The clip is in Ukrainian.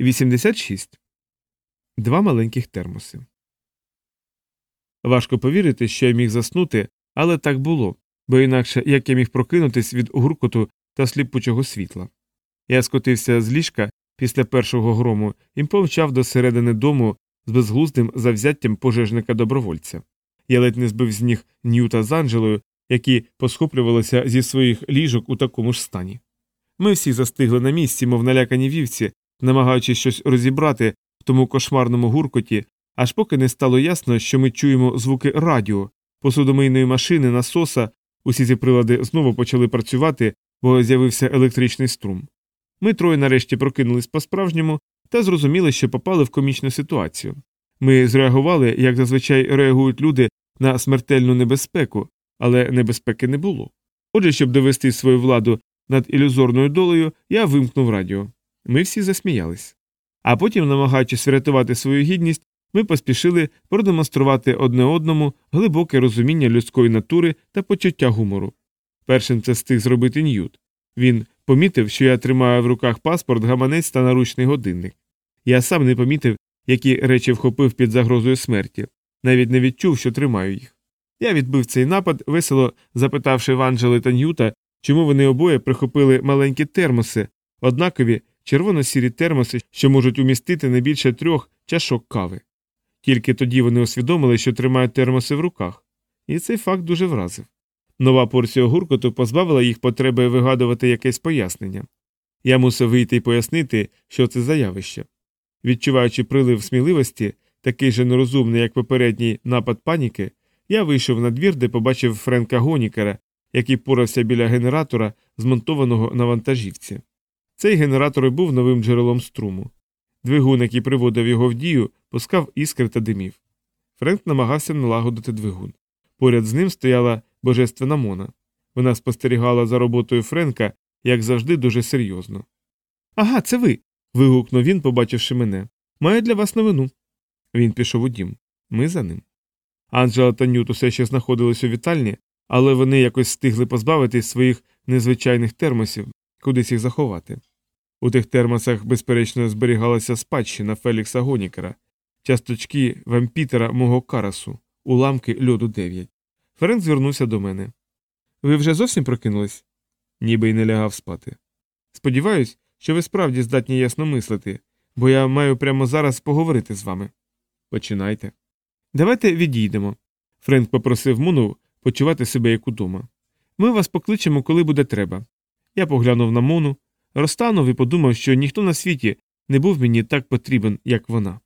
86. Два маленьких термоси. Важко повірити, що я міг заснути, але так було, бо інакше як я міг прокинутись від гуркоту та сліпучого світла. Я скотився з ліжка після першого грому і помчав до середини дому з безглуздим завзяттям пожежника добровольця. Я ледь не збив з ніг Ньюта з Анджелою, які посхоплювалися зі своїх ліжок у такому ж стані. Ми всі застигли на місці, мов налякані вівці, намагаючись щось розібрати в тому кошмарному гуркоті, аж поки не стало ясно, що ми чуємо звуки радіо, посудомийної машини, насоса, усі ці прилади знову почали працювати, бо з'явився електричний струм. Ми троє нарешті прокинулись по-справжньому та зрозуміли, що попали в комічну ситуацію. Ми зреагували, як зазвичай реагують люди на смертельну небезпеку, але небезпеки не було. Отже, щоб довести свою владу над ілюзорною долею, я вимкнув радіо. Ми всі засміялись. А потім, намагаючись врятувати свою гідність, ми поспішили продемонструвати одне одному глибоке розуміння людської натури та почуття гумору. Першим це встиг зробити Ньют. Він помітив, що я тримаю в руках паспорт, гаманець та наручний годинник. Я сам не помітив, які речі вхопив під загрозою смерті, навіть не відчув, що тримаю їх. Я відбив цей напад, весело запитавши Ванджели та Ньюта, чому вони обоє прихопили маленькі термоси, однакові червоно-сірі термоси, що можуть умістити не більше трьох чашок кави. Тільки тоді вони усвідомили, що тримають термоси в руках, і цей факт дуже вразив. Нова порція гуркоту позбавила їх потреби вигадувати якесь пояснення. Я мусив вийти і пояснити, що це за явище. Відчуваючи прилив сміливості, такий же нерозумний, як попередній напад паніки, я вийшов на двір, де побачив Френка Гонікера, який порався біля генератора, змонтованого на вантажівці. Цей генератор і був новим джерелом струму. Двигун, який приводив його в дію, пускав іскри та димів. Френк намагався налагодити двигун. Поряд з ним стояла божественна Мона. Вона спостерігала за роботою Френка, як завжди, дуже серйозно. Ага, це ви. вигукнув він, побачивши мене. Маю для вас новину. Він пішов у дім. Ми за ним. Анджела та Нют усе ще знаходились у вітальні, але вони якось встигли позбавитись своїх незвичайних термосів, кудись їх заховати. У тих термосах, безперечно, зберігалася спадщина Фелікса Гонікера, часточки вампітера мого карасу, уламки льоду 9. Френк звернувся до мене. Ви вже зовсім прокинулись? Ніби й не лягав спати. Сподіваюсь, що ви справді здатні ясно мислити, бо я маю прямо зараз поговорити з вами. Починайте. Давайте відійдемо. Френк попросив Муну почувати себе як удома. Ми вас покличемо, коли буде треба. Я поглянув на Мону, розтанув і подумав, що ніхто на світі не був мені так потрібен, як вона.